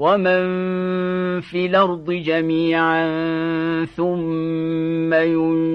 ومن في الأرض جميعا ثم ينشر